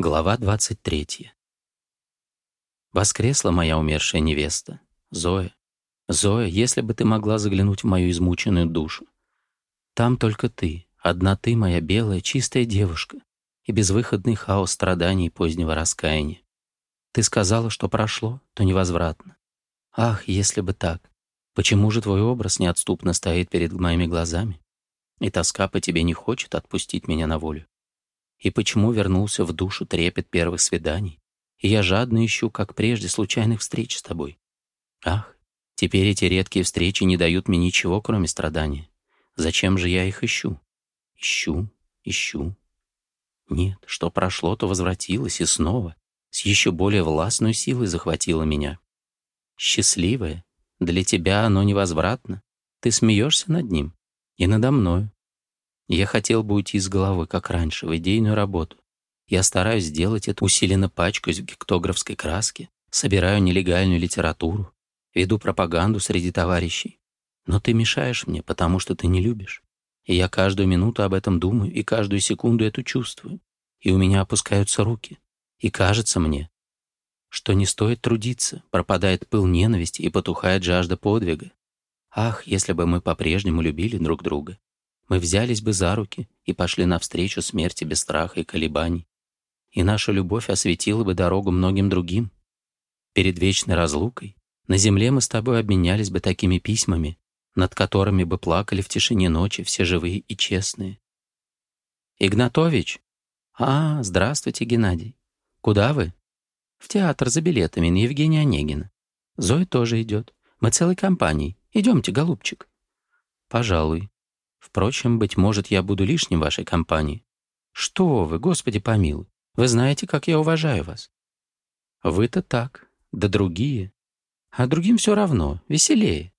Глава 23. Воскресла моя умершая невеста, Зоя. Зоя, если бы ты могла заглянуть в мою измученную душу. Там только ты, одна ты, моя белая, чистая девушка, и безвыходный хаос страданий позднего раскаяния. Ты сказала, что прошло, то невозвратно. Ах, если бы так. Почему же твой образ неотступно стоит перед моими глазами? И тоска по тебе не хочет отпустить меня на волю. И почему вернулся в душу трепет первых свиданий? И я жадно ищу, как прежде, случайных встреч с тобой. Ах, теперь эти редкие встречи не дают мне ничего, кроме страдания. Зачем же я их ищу? Ищу, ищу. Нет, что прошло, то возвратилось и снова, с еще более властной силой захватило меня. Счастливое, для тебя оно невозвратно. Ты смеешься над ним и надо мною. Я хотел бы уйти из головы, как раньше, в идейную работу. Я стараюсь сделать это, усиленно пачкаюсь в гектографской краске, собираю нелегальную литературу, веду пропаганду среди товарищей. Но ты мешаешь мне, потому что ты не любишь. И я каждую минуту об этом думаю, и каждую секунду это чувствую. И у меня опускаются руки. И кажется мне, что не стоит трудиться, пропадает пыл ненависти и потухает жажда подвига. Ах, если бы мы по-прежнему любили друг друга мы взялись бы за руки и пошли навстречу смерти без страха и колебаний. И наша любовь осветила бы дорогу многим другим. Перед вечной разлукой на земле мы с тобой обменялись бы такими письмами, над которыми бы плакали в тишине ночи все живые и честные. «Игнатович!» «А, здравствуйте, Геннадий. Куда вы?» «В театр за билетами на Евгения Онегина. Зоя тоже идет. Мы целой компанией. Идемте, голубчик». «Пожалуй», Впрочем, быть может, я буду лишним в вашей компании. Что вы, Господи помилуй, вы знаете, как я уважаю вас. Вы-то так, да другие. А другим все равно, веселее.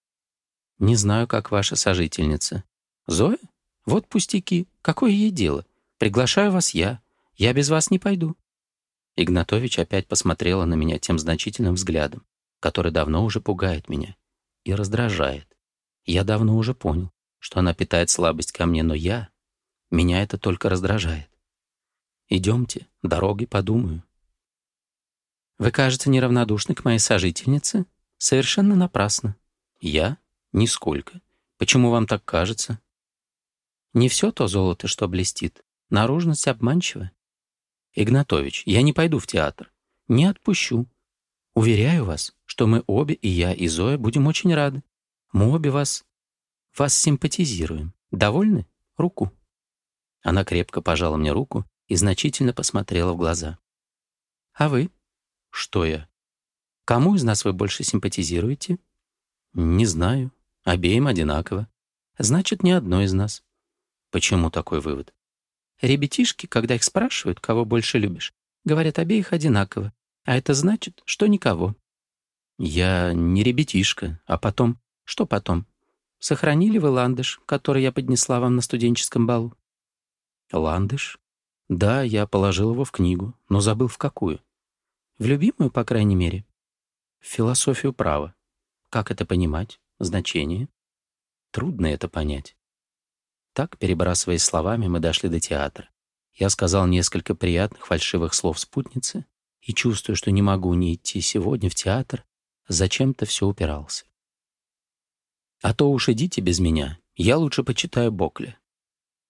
Не знаю, как ваша сожительница. Зоя? Вот пустяки, какое ей дело? Приглашаю вас я. Я без вас не пойду. Игнатович опять посмотрела на меня тем значительным взглядом, который давно уже пугает меня и раздражает. Я давно уже понял, что она питает слабость ко мне, но я... Меня это только раздражает. Идемте, дороги подумаю. Вы, кажется, неравнодушны к моей сожительнице? Совершенно напрасно. Я? Нисколько. Почему вам так кажется? Не все то золото, что блестит. Наружность обманчива. Игнатович, я не пойду в театр. Не отпущу. Уверяю вас, что мы обе, и я, и Зоя, будем очень рады. Мы обе вас вас симпатизируем. Довольны? Руку». Она крепко пожала мне руку и значительно посмотрела в глаза. «А вы?» «Что я?» «Кому из нас вы больше симпатизируете?» «Не знаю. Обеим одинаково. Значит, ни одной из нас». «Почему такой вывод?» «Ребятишки, когда их спрашивают, кого больше любишь, говорят обеих одинаково, а это значит, что никого». «Я не ребятишка, а потом...» «Что потом?» Сохранили вы ландыш, который я поднесла вам на студенческом балу?» «Ландыш? Да, я положил его в книгу, но забыл в какую. В любимую, по крайней мере. В философию права. Как это понимать? Значение? Трудно это понять. Так, перебрасываясь словами, мы дошли до театра. Я сказал несколько приятных фальшивых слов спутнице и, чувствуя, что не могу не идти сегодня в театр, зачем-то все упирался. А то уж идите без меня, я лучше почитаю Бокли.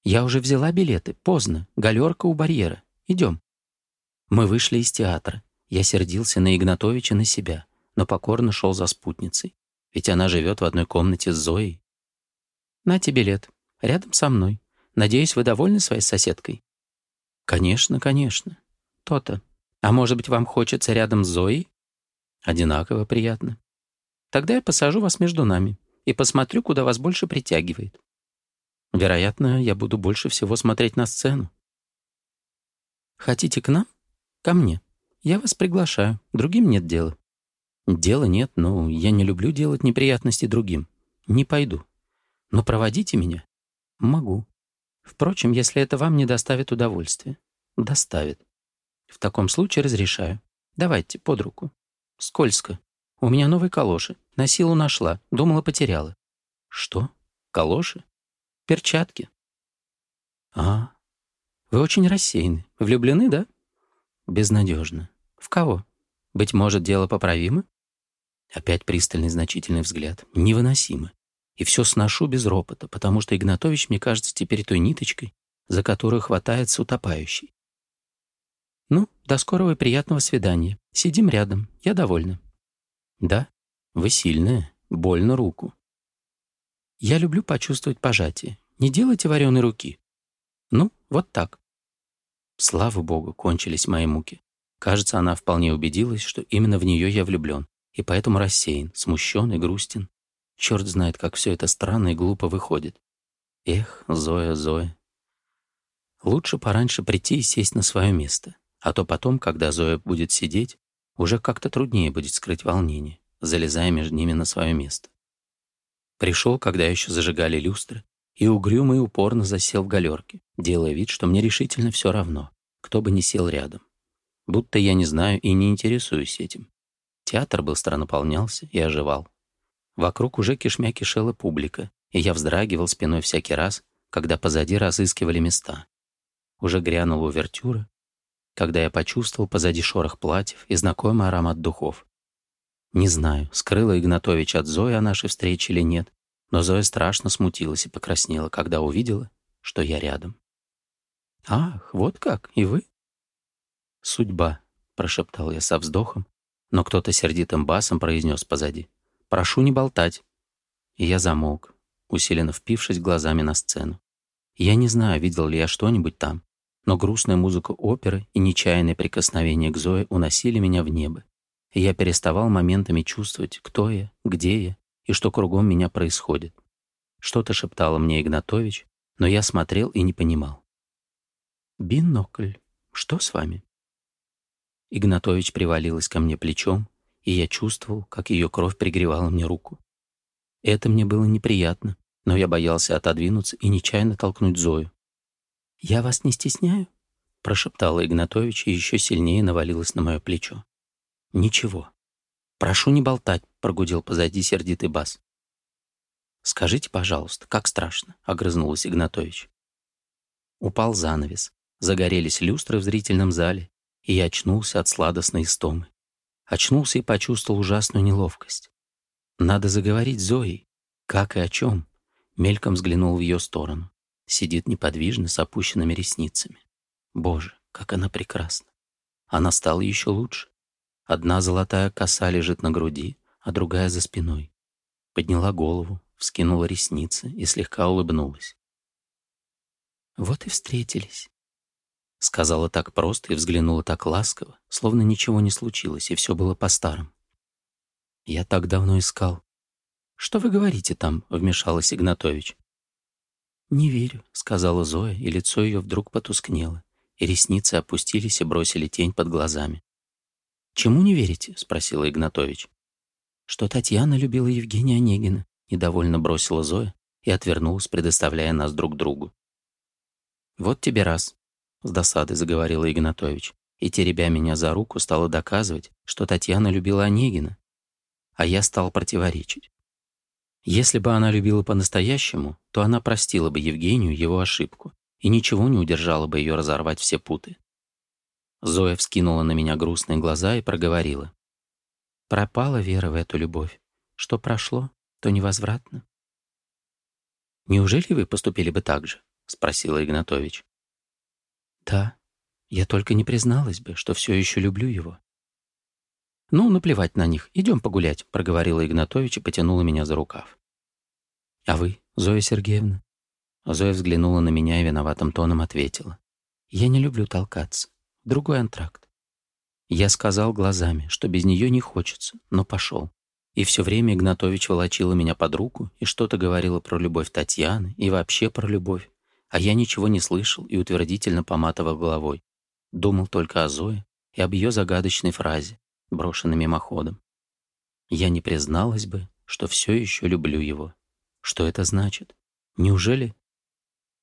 Я уже взяла билеты, поздно, галерка у барьера. Идем. Мы вышли из театра. Я сердился на Игнатовича на себя, но покорно шел за спутницей, ведь она живет в одной комнате с Зоей. На тебе билет. Рядом со мной. Надеюсь, вы довольны своей соседкой? Конечно, конечно. То-то. А может быть, вам хочется рядом с Зоей? Одинаково приятно. Тогда я посажу вас между нами и посмотрю, куда вас больше притягивает. Вероятно, я буду больше всего смотреть на сцену. Хотите к нам? Ко мне. Я вас приглашаю. Другим нет дела. Дела нет, но я не люблю делать неприятности другим. Не пойду. Но проводите меня. Могу. Впрочем, если это вам не доставит удовольствия. Доставит. В таком случае разрешаю. Давайте, под руку. Скользко. У меня новые калоши. На силу нашла, думала, потеряла. Что? Калоши? Перчатки? А, вы очень рассеяны. Влюблены, да? Безнадежно. В кого? Быть может, дело поправимо? Опять пристальный значительный взгляд. Невыносимо. И все сношу без ропота, потому что Игнатович, мне кажется, теперь той ниточкой, за которую хватается утопающий. Ну, до скорого и приятного свидания. Сидим рядом. Я довольна. Да, вы сильная. Больно руку. Я люблю почувствовать пожатие. Не делайте вареной руки. Ну, вот так. Слава богу, кончились мои муки. Кажется, она вполне убедилась, что именно в нее я влюблен, и поэтому рассеян, смущен и грустен. Черт знает, как все это странно и глупо выходит. Эх, Зоя, Зоя. Лучше пораньше прийти и сесть на свое место, а то потом, когда Зоя будет сидеть, уже как-то труднее будет скрыть волнение залезая между ними на свое место. Пришел, когда еще зажигали люстры, и угрюмо и упорно засел в галерке, делая вид, что мне решительно все равно, кто бы ни сел рядом. Будто я не знаю и не интересуюсь этим. Театр быстро наполнялся и оживал. Вокруг уже кишмя кишела публика, и я вздрагивал спиной всякий раз, когда позади разыскивали места. Уже грянула увертюра, когда я почувствовал позади шорох платьев и знакомый аромат духов. Не знаю, скрыла Игнатович от Зои о нашей встрече или нет, но Зоя страшно смутилась и покраснела, когда увидела, что я рядом. «Ах, вот как, и вы?» «Судьба», — прошептал я со вздохом, но кто-то сердитым басом произнес позади. «Прошу не болтать». И я замолк, усиленно впившись глазами на сцену. Я не знаю, видел ли я что-нибудь там, но грустная музыка оперы и нечаянные прикосновения к Зое уносили меня в небо, я переставал моментами чувствовать, кто я, где я и что кругом меня происходит. Что-то шептало мне Игнатович, но я смотрел и не понимал. «Бинокль, что с вами?» Игнатович привалилась ко мне плечом, и я чувствовал, как ее кровь пригревала мне руку. Это мне было неприятно, но я боялся отодвинуться и нечаянно толкнуть Зою. «Я вас не стесняю?» — прошептала Игнатович и еще сильнее навалилась на мое плечо. «Ничего». «Прошу не болтать», — прогудел позади сердитый бас. «Скажите, пожалуйста, как страшно?» — огрызнулась Игнатович. Упал занавес, загорелись люстры в зрительном зале, и я очнулся от сладостной истомы. Очнулся и почувствовал ужасную неловкость. «Надо заговорить Зоей. Как и о чем?» Мельком взглянул в ее сторону. Сидит неподвижно с опущенными ресницами. Боже, как она прекрасна. Она стала еще лучше. Одна золотая коса лежит на груди, а другая за спиной. Подняла голову, вскинула ресницы и слегка улыбнулась. «Вот и встретились», — сказала так просто и взглянула так ласково, словно ничего не случилось и все было по-старому. «Я так давно искал». «Что вы говорите там?» — вмешалась Игнатович. «Не верю», — сказала Зоя, и лицо ее вдруг потускнело, и ресницы опустились и бросили тень под глазами. «Чему не верите?» — спросила Игнатович. «Что Татьяна любила Евгения Онегина», — недовольно бросила Зоя и отвернулась, предоставляя нас друг другу. «Вот тебе раз», — с досады заговорила Игнатович, и, теребя меня за руку, стала доказывать, что Татьяна любила Онегина. А я стал противоречить. Если бы она любила по-настоящему, то она простила бы Евгению его ошибку и ничего не удержало бы ее разорвать все путы. Зоя вскинула на меня грустные глаза и проговорила. Пропала вера в эту любовь. Что прошло, то невозвратно. «Неужели вы поступили бы так же?» — спросила Игнатович. «Да, я только не призналась бы, что все еще люблю его». «Ну, наплевать на них, идем погулять», — проговорила Игнатович и потянула меня за рукав. «А вы, Зоя Сергеевна?» Зоя взглянула на меня и виноватым тоном ответила. «Я не люблю толкаться» другой антракт. Я сказал глазами, что без нее не хочется, но пошел. И все время Игнатович волочила меня под руку и что-то говорила про любовь Татьяны и вообще про любовь. А я ничего не слышал и утвердительно поматывал головой. Думал только о Зое и об ее загадочной фразе, брошенной мимоходом. Я не призналась бы, что все еще люблю его. Что это значит? Неужели?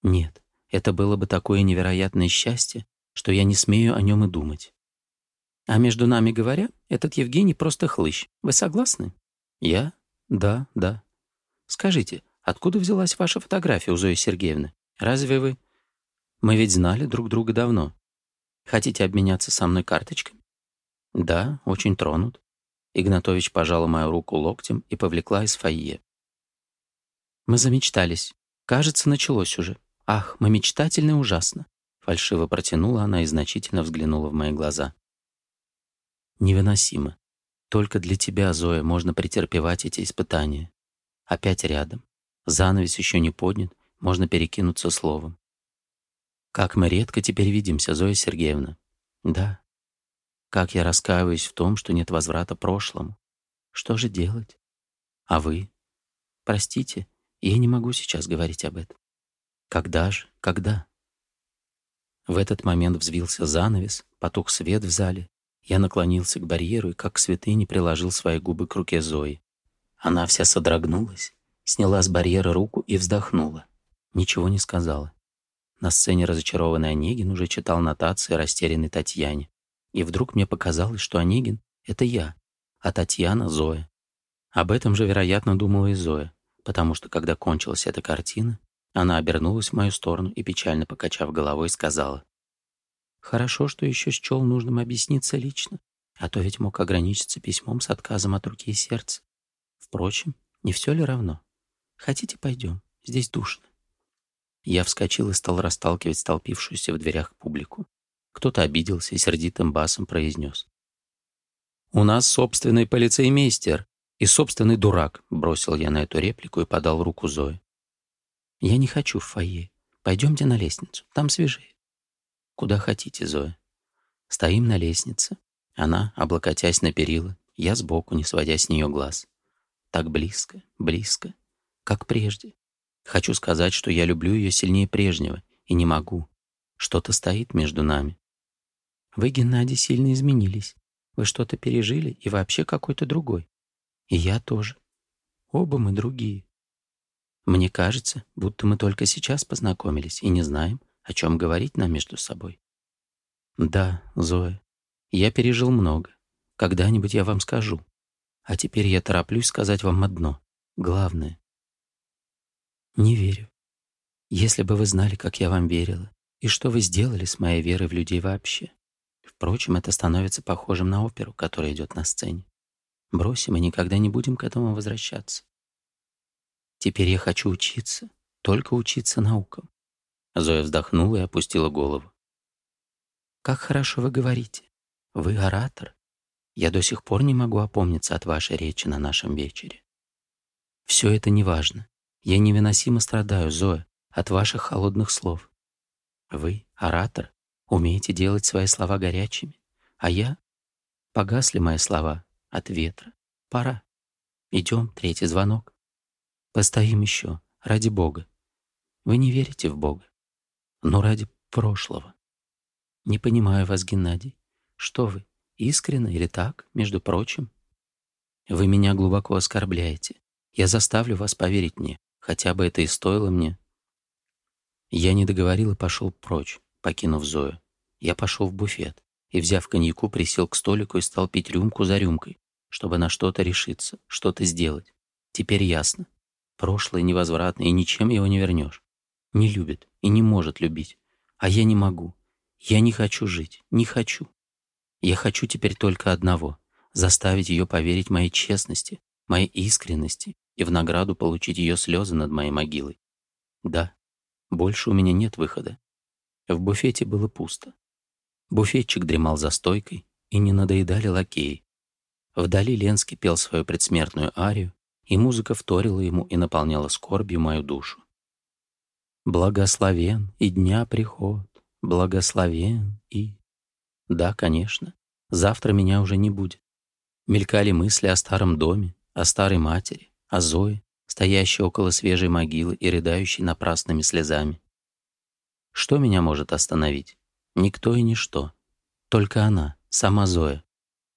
Нет, это было бы такое невероятное счастье, что я не смею о нем и думать. А между нами говоря, этот Евгений просто хлыщ. Вы согласны? Я? Да, да. Скажите, откуда взялась ваша фотография у Зои Сергеевны? Разве вы... Мы ведь знали друг друга давно. Хотите обменяться со мной карточками? Да, очень тронут. Игнатович пожала мою руку локтем и повлекла из фойе. Мы замечтались. Кажется, началось уже. Ах, мы мечтательны ужасно. Фальшиво протянула она и значительно взглянула в мои глаза. «Невыносимо. Только для тебя, Зоя, можно претерпевать эти испытания. Опять рядом. Занавес еще не поднят, можно перекинуться словом. Как мы редко теперь видимся, Зоя Сергеевна. Да. Как я раскаиваюсь в том, что нет возврата прошлому. Что же делать? А вы? Простите, я не могу сейчас говорить об этом. Когда же? Когда? В этот момент взвился занавес, потух свет в зале. Я наклонился к барьеру и, как к святыне, приложил свои губы к руке Зои. Она вся содрогнулась, сняла с барьера руку и вздохнула. Ничего не сказала. На сцене разочарованный Онегин уже читал нотации растерянной Татьяне. И вдруг мне показалось, что Онегин — это я, а Татьяна — Зоя. Об этом же, вероятно, думала и Зоя, потому что, когда кончилась эта картина, она обернулась в мою сторону и, печально покачав головой, сказала. «Хорошо, что еще счел нужным объясниться лично, а то ведь мог ограничиться письмом с отказом от руки и сердца. Впрочем, не все ли равно? Хотите, пойдем? Здесь душно». Я вскочил и стал расталкивать столпившуюся в дверях публику. Кто-то обиделся и сердитым басом произнес. «У нас собственный полицеймейстер и собственный дурак», — бросил я на эту реплику и подал руку Зое. Я не хочу в фойе. Пойдемте на лестницу. Там свежее. Куда хотите, Зоя. Стоим на лестнице. Она, облокотясь на перила, я сбоку, не сводя с нее глаз. Так близко, близко, как прежде. Хочу сказать, что я люблю ее сильнее прежнего, и не могу. Что-то стоит между нами. Вы, Геннадий, сильно изменились. Вы что-то пережили, и вообще какой-то другой. И я тоже. Оба мы другие. Мне кажется, будто мы только сейчас познакомились и не знаем, о чем говорить нам между собой. Да, Зоя, я пережил много. Когда-нибудь я вам скажу. А теперь я тороплюсь сказать вам одно, главное. Не верю. Если бы вы знали, как я вам верила, и что вы сделали с моей верой в людей вообще. Впрочем, это становится похожим на оперу, которая идет на сцене. Бросим и никогда не будем к этому возвращаться. Теперь я хочу учиться, только учиться наукам. Зоя вздохнула и опустила голову. «Как хорошо вы говорите. Вы оратор. Я до сих пор не могу опомниться от вашей речи на нашем вечере. Все это неважно. Я невыносимо страдаю, Зоя, от ваших холодных слов. Вы, оратор, умеете делать свои слова горячими, а я... Погасли мои слова от ветра. Пора. Идем, третий звонок. Постоим еще, ради Бога. Вы не верите в Бога, но ради прошлого. Не понимаю вас, Геннадий. Что вы, искренно или так, между прочим? Вы меня глубоко оскорбляете. Я заставлю вас поверить мне, хотя бы это и стоило мне. Я не договорил и пошел прочь, покинув Зою. Я пошел в буфет и, взяв коньяку, присел к столику и стал пить рюмку за рюмкой, чтобы на что-то решиться, что-то сделать. Теперь ясно. Прошлое невозвратное и ничем его не вернешь. Не любит и не может любить. А я не могу. Я не хочу жить. Не хочу. Я хочу теперь только одного — заставить ее поверить моей честности, моей искренности и в награду получить ее слезы над моей могилой. Да, больше у меня нет выхода. В буфете было пусто. Буфетчик дремал за стойкой, и не надоедали лакеи. Вдали Ленский пел свою предсмертную арию, и музыка вторила ему и наполняла скорбью мою душу. Благословен и дня приход, благословен и... Да, конечно, завтра меня уже не будет. Мелькали мысли о старом доме, о старой матери, о Зое, стоящей около свежей могилы и рыдающей напрасными слезами. Что меня может остановить? Никто и ничто. Только она, сама Зоя.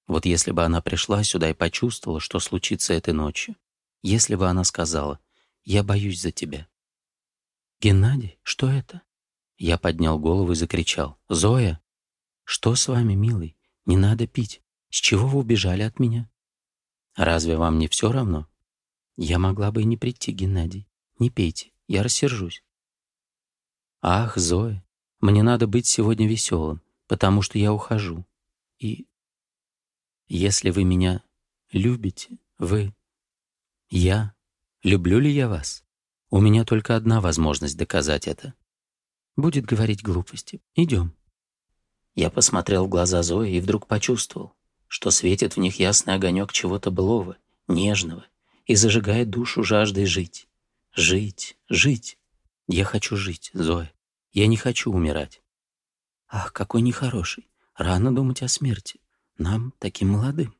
Вот если бы она пришла сюда и почувствовала, что случится этой ночью если бы она сказала «Я боюсь за тебя». «Геннадий, что это?» Я поднял голову и закричал «Зоя!» «Что с вами, милый? Не надо пить. С чего вы убежали от меня?» «Разве вам не все равно?» «Я могла бы и не прийти, Геннадий. Не пейте, я рассержусь». «Ах, Зоя, мне надо быть сегодня веселым, потому что я ухожу. И если вы меня любите, вы...» Я? Люблю ли я вас? У меня только одна возможность доказать это. Будет говорить глупости. Идем. Я посмотрел в глаза Зои и вдруг почувствовал, что светит в них ясный огонек чего-то былого, нежного, и зажигает душу жаждой жить. Жить, жить. Я хочу жить, Зоя. Я не хочу умирать. Ах, какой нехороший. Рано думать о смерти. Нам, таким молодым.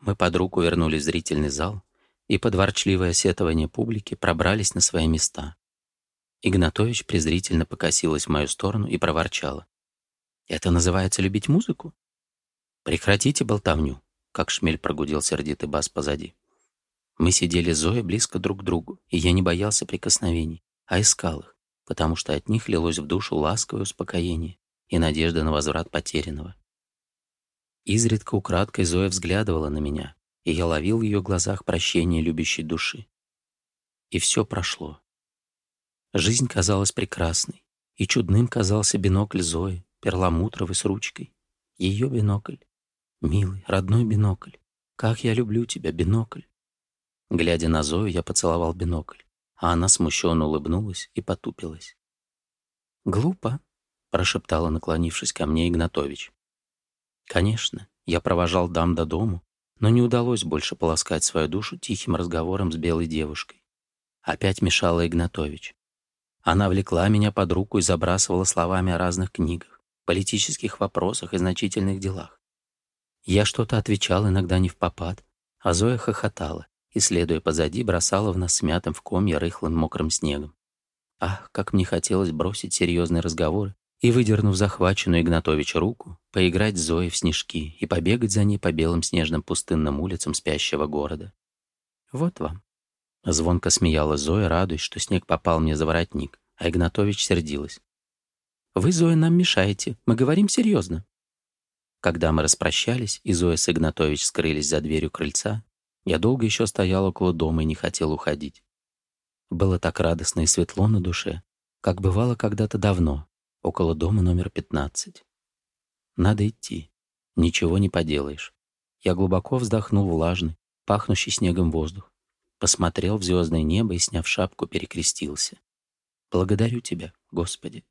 Мы под руку вернулись в зрительный зал, и подворчливое сетование публики пробрались на свои места. Игнатович презрительно покосилась в мою сторону и проворчала. «Это называется любить музыку?» «Прекратите болтовню», — как шмель прогудел сердитый бас позади. Мы сидели с Зоей близко друг к другу, и я не боялся прикосновений, а искал их, потому что от них лилось в душу ласковое успокоение и надежда на возврат потерянного. Изредка украдкой Зоя взглядывала на меня, и я ловил в ее глазах прощение любящей души. И все прошло. Жизнь казалась прекрасной, и чудным казался бинокль Зои, перламутровый с ручкой. Ее бинокль. Милый, родной бинокль. Как я люблю тебя, бинокль. Глядя на Зою, я поцеловал бинокль, а она смущенно улыбнулась и потупилась. «Глупо», — прошептала, наклонившись ко мне Игнатович. «Конечно, я провожал дам до дому, но не удалось больше полоскать свою душу тихим разговором с белой девушкой. Опять мешала Игнатович. Она влекла меня под руку и забрасывала словами о разных книгах, политических вопросах и значительных делах. Я что-то отвечал иногда не в попад, а Зоя хохотала и, следуя позади, бросала в нас смятым в комья рыхлым мокрым снегом. Ах, как мне хотелось бросить серьезные разговоры и, выдернув захваченную Игнатовича руку, поиграть с Зоей в снежки и побегать за ней по белым снежным пустынным улицам спящего города. «Вот вам». Звонко смеялась Зоя, радуясь, что снег попал мне за воротник, а Игнатович сердилась. «Вы, Зоя, нам мешаете. Мы говорим серьезно». Когда мы распрощались, и Зоя с Игнатович скрылись за дверью крыльца, я долго еще стоял около дома и не хотел уходить. Было так радостно и светло на душе, как бывало когда-то давно, около дома номер 15. Надо идти. Ничего не поделаешь. Я глубоко вздохнул влажный, пахнущий снегом воздух. Посмотрел в звездное небо и, сняв шапку, перекрестился. «Благодарю тебя, Господи!»